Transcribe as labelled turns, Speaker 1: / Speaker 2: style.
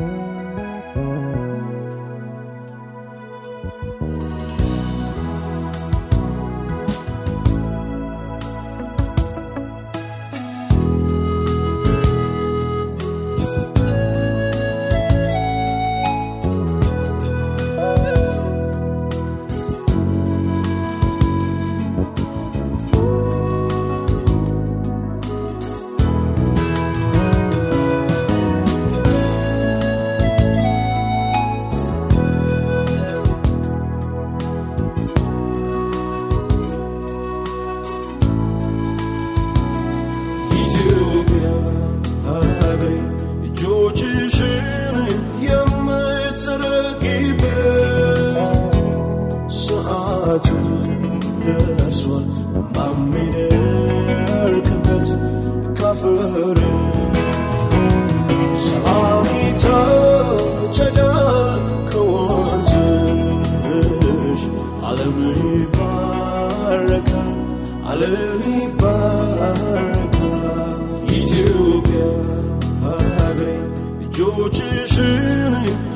Speaker 1: oh you. እጆችሽን የምትዘረጊበት ሰዓቱ ደርሷል። ማሚደርቅበት ካፈር ሰላም ይታጨዳል ከወንዝሽ ዓለም ይባረካል፣ ዓለም 我只是你